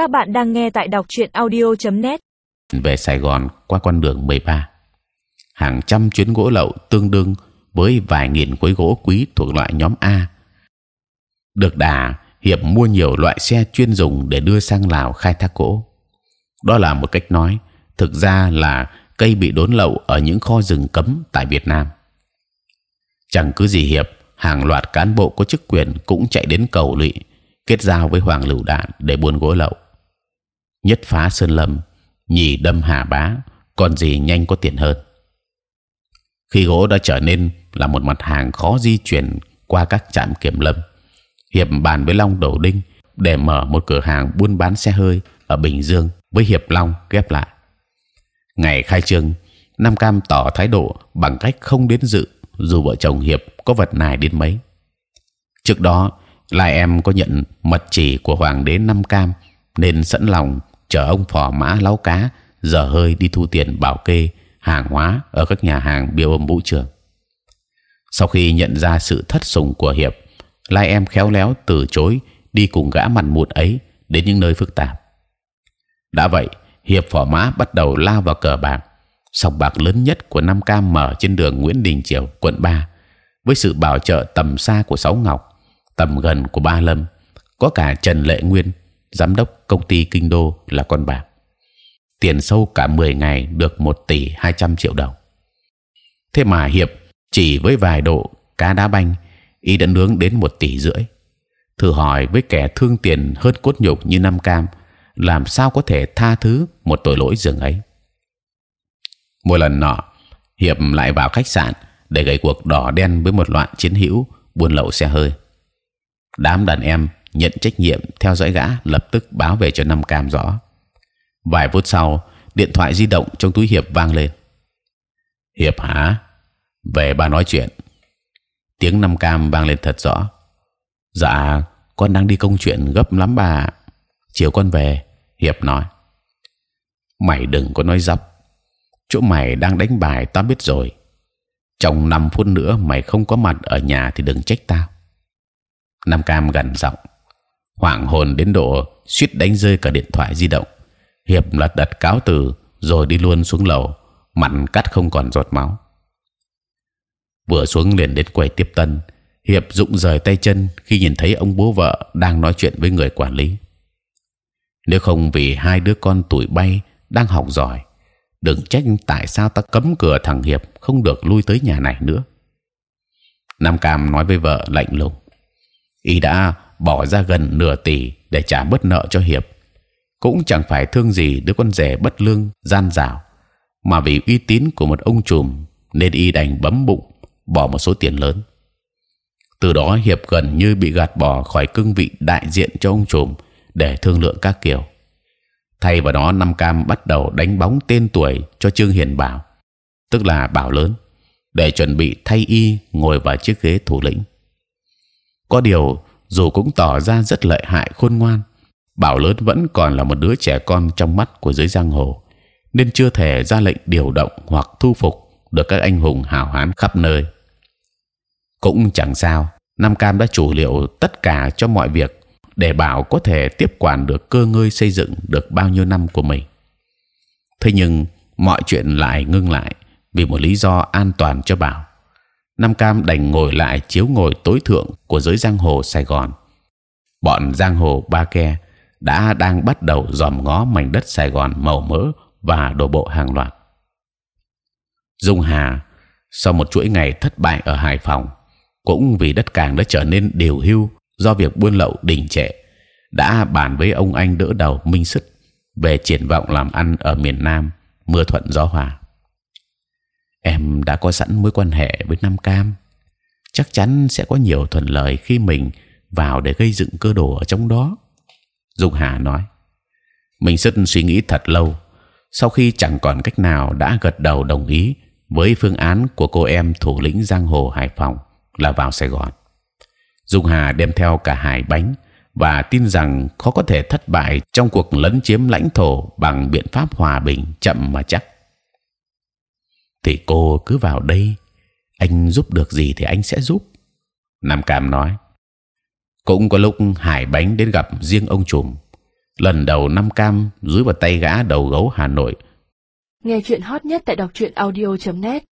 Các bạn đang nghe tại đọc truyện audio.net. về Sài Gòn qua con đường 13. Hàng trăm chuyến gỗ lậu tương đương với vài nghìn khối gỗ quý thuộc loại nhóm A. Được đà hiệp mua nhiều loại xe chuyên dùng để đưa sang Lào khai thác gỗ. Đó là một cách nói, thực ra là cây bị đốn lậu ở những kho rừng cấm tại Việt Nam. Chẳng cứ gì hiệp, hàng loạt cán bộ có chức quyền cũng chạy đến cầu lụy kết giao với Hoàng Lựu Đạn để buôn gỗ lậu. Nhất phá sơn lâm, nhì đâm hà bá, còn gì nhanh có tiền hơn. Khi gỗ đã trở nên là một mặt hàng khó di chuyển qua các trạm kiểm lâm, hiệp bàn với Long Đầu Đinh để mở một cửa hàng buôn bán xe hơi ở Bình Dương với hiệp Long ghép lại. Ngày khai trương, Nam Cam tỏ thái độ bằng cách không đến dự dù vợ chồng hiệp có vật này đến mấy. Trước đó, lai em có nhận mật chỉ của hoàng đế Nam Cam nên sẵn lòng chở ông phò mã láo cá giờ hơi đi thu tiền bảo kê hàng hóa ở các nhà hàng biêu ôm vũ trường. Sau khi nhận ra sự thất sủng của hiệp, lai em khéo léo từ chối đi cùng gã mặt mụn ấy đến những nơi phức tạp. đã vậy, hiệp phò mã bắt đầu lao vào cờ bạc, sòng bạc lớn nhất của Nam Cam mở trên đường Nguyễn Đình Triều, quận 3 với sự bảo trợ tầm xa của Sáu Ngọc, tầm gần của Ba Lâm, có cả Trần Lệ Nguyên, giám đốc công ty Kinh Đô là con bạc. Tiền sâu cả 10 ngày được 1 tỷ 200 triệu đồng. Thế mà hiệp chỉ với vài độ cá đá banh, y đã nướng đến một tỷ rưỡi. Thử hỏi với kẻ thương tiền hơn cốt nhục như Nam Cam, làm sao có thể tha thứ một tội lỗi dường ấy? Một lần nọ, hiệp lại vào khách sạn để gây cuộc đỏ đen với một loạn chiến hữu buôn lậu xe hơi. Đám đàn em nhận trách nhiệm theo dõi gã lập tức báo về cho Nam Cam rõ. Vài phút sau, điện thoại di động trong túi hiệp vang lên. Hiệp hả? Về ba nói chuyện. Tiếng Nam Cam vang lên thật rõ. Dạ, con đang đi công chuyện gấp lắm bà. Chiều con về. Hiệp nói. Mày đừng có nói dọc Chỗ mày đang đánh bài tao biết rồi trong 5 phút nữa mày không có mặt ở nhà thì đừng trách tao. Nam Cam gần giọng, hoảng hồn đến độ suýt đánh rơi cả điện thoại di động. Hiệp lật đật cáo từ rồi đi luôn xuống lầu, mặt cắt không còn giọt máu. Vừa xuống liền đến quầy tiếp tân, Hiệp rụng rời tay chân khi nhìn thấy ông bố vợ đang nói chuyện với người quản lý. Nếu không vì hai đứa con tuổi bay đang học giỏi, đừng trách tại sao ta cấm cửa thằng hiệp không được lui tới nhà này nữa nam cam nói với vợ lạnh lùng y đã bỏ ra gần nửa tỷ để trả bớt nợ cho hiệp. Cũng chẳng phải thương gì đứa con rể bất lương, gian dảo, mà vì uy tín của một ông trùm nên y đành bấm bụng, bỏ một số tiền lớn. Từ đó hiệp gần như bị gạt bỏ khỏi cương vị đại diện cho ông trùm để thương lượng các kiểu. Thay vào đó năm cam bắt đầu đánh bóng tên tuổi cho trương hiền bảo, tức là bảo lớn, để chuẩn bị thay y ngồi vào chiếc ghế thủ lĩnh. Có điều dù cũng tỏ ra rất lợi hại khôn ngoan bảo lớn vẫn còn là một đứa trẻ con trong mắt của giới giang hồ, nên chưa thể ra lệnh điều động hoặc thu phục được các anh hùng hào hán khắp nơi cũng chẳng sao, nam cam đã chủ liệu tất cả cho mọi việc để bảo có thể tiếp quản được cơ ngơi xây dựng được bao nhiêu năm của mình. Thế nhưng mọi chuyện lại ngưng lại vì một lý do an toàn cho bảo. Nam Cam đành ngồi lại chiếu ngồi tối thượng của giới giang hồ Sài Gòn. Bọn giang hồ Ba Ke đã đang bắt đầu dòm ngó mảnh đất Sài Gòn màu mỡ và đổ bộ hàng loạt. Dung Hà sau một chuỗi ngày thất bại ở Hải Phòng, cũng vì đất cảng đã trở nên điều hưu do việc buôn lậu đình trệ đã bàn với ông anh đỡ đầu Minh Sức về triển vọng làm ăn ở miền Nam mưa thuận gió hòa. Em đã có sẵn mối quan hệ với Nam Cam, chắc chắn sẽ có nhiều thuận lợi khi mình vào để gây dựng cơ đồ ở trong đó. Dung Hà nói. mình rất suy nghĩ thật lâu, sau khi chẳng còn cách nào đã gật đầu đồng ý với phương án của cô em thủ lĩnh giang hồ Hải Phòng là vào Sài Gòn. Dung Hà đem theo cả hải bánh và tin rằng khó có thể thất bại trong cuộc lấn chiếm lãnh thổ bằng biện pháp hòa bình chậm mà chắc. Thì cô cứ vào đây, anh giúp được gì thì anh sẽ giúp. Nam Cam nói. Cũng có lúc Hải Bánh đến gặp riêng ông trùm, lần đầu Nam cam dưới vào tay gã đầu gấu Hà Nội Nghe chuyện hot nhất tại đọc truyện audio.net